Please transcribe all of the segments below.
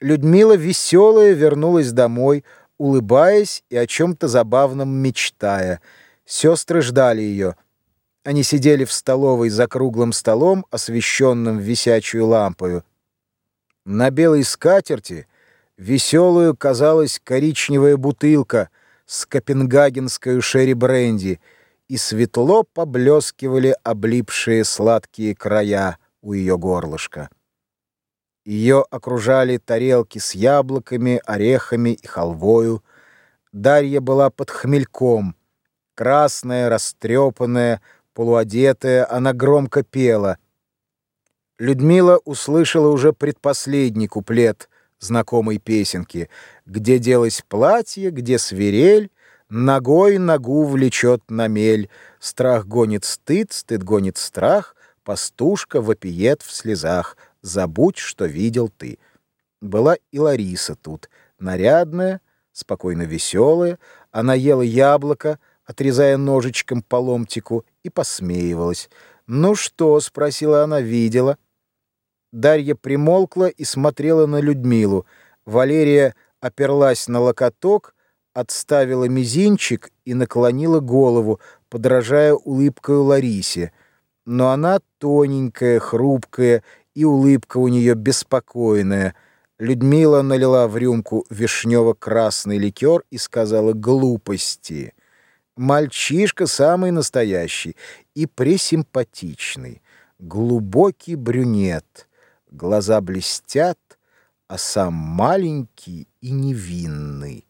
Людмила веселая вернулась домой, улыбаясь и о чем-то забавном мечтая. Сестры ждали ее. Они сидели в столовой за круглым столом, освещенным висячую лампою. На белой скатерти веселую казалась коричневая бутылка с копенгагенской шерри-бренди, и светло поблескивали облипшие сладкие края у ее горлышка. Ее окружали тарелки с яблоками, орехами и халвою. Дарья была под хмельком. Красная, растрепанная, полуодетая, она громко пела. Людмила услышала уже предпоследний куплет знакомой песенки, где делось платье, где свирель, ногой ногу влечет на мель, страх гонит стыд, стыд гонит страх, пастушка вопиет в слезах — забудь, что видел ты. Была и Лариса тут, нарядная, спокойно веселая. Она ела яблоко, отрезая ножичком по ломтику, и посмеивалась. «Ну что?» — спросила она, видела. Дарья примолкла и смотрела на Людмилу. Валерия оперлась на локоток, отставила мизинчик и наклонила голову, подражая улыбкою Ларисе. Но она тоненькая, хрупкая и улыбка у нее беспокойная. Людмила налила в рюмку вишнево-красный ликер и сказала «глупости». Мальчишка самый настоящий и пресимпатичный, глубокий брюнет, глаза блестят, а сам маленький и невинный.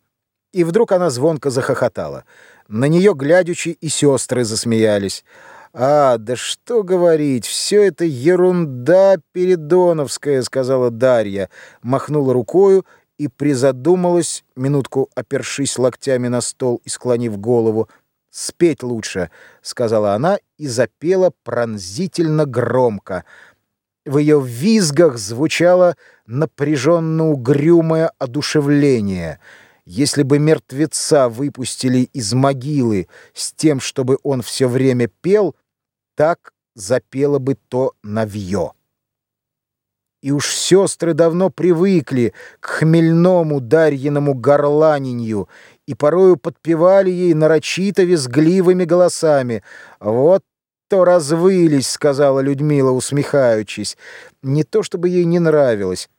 И вдруг она звонко захохотала. На нее глядячи и сестры засмеялись. «А, да что говорить, все это ерунда передоновская», — сказала Дарья, махнула рукою и призадумалась, минутку опершись локтями на стол и склонив голову. «Спеть лучше», — сказала она и запела пронзительно громко. В ее визгах звучало напряженно-угрюмое одушевление — если бы мертвеца выпустили из могилы с тем, чтобы он все время пел, так запело бы то навье. И уж сестры давно привыкли к хмельному Дарьиному горланенью и порою подпевали ей нарочито визгливыми голосами. «Вот то развылись», — сказала Людмила, усмехаючись. Не то чтобы ей не нравилось,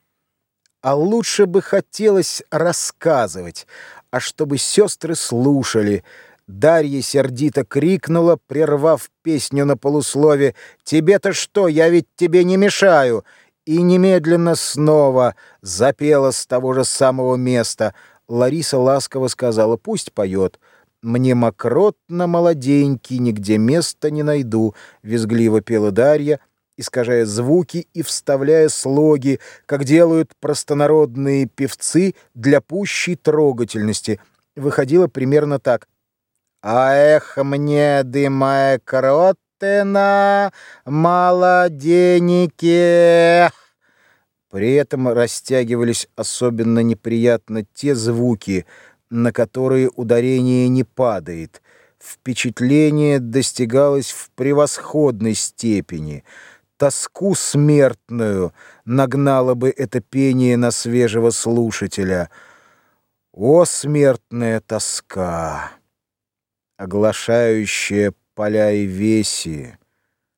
а лучше бы хотелось рассказывать, а чтобы сестры слушали — Дарья сердито крикнула, прервав песню на полуслове, «Тебе-то что, я ведь тебе не мешаю!» И немедленно снова запела с того же самого места. Лариса ласково сказала, «Пусть поет». «Мне мокротно, молоденький, нигде места не найду», — визгливо пела Дарья, искажая звуки и вставляя слоги, как делают простонародные певцы для пущей трогательности. Выходило примерно так. А эх мне дымая кротена, молоденики. При этом растягивались особенно неприятно те звуки, на которые ударение не падает. Впечатление достигалось в превосходной степени. Тоску смертную нагнало бы это пение на свежего слушателя. О, смертная тоска! Оглашающая поля и веси,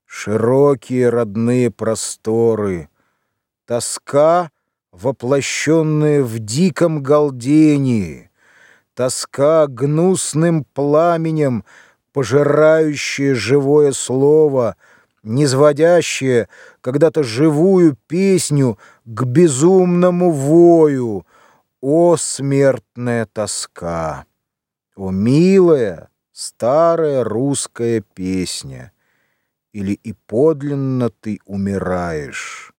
широкие родные просторы, тоска, воплощенная в диком галдении, тоска гнусным пламенем, пожирающая живое слово, низводящая когда-то живую песню к безумному вою. О, смертная тоска! О, милая! Старая русская песня, или и подлинно ты умираешь.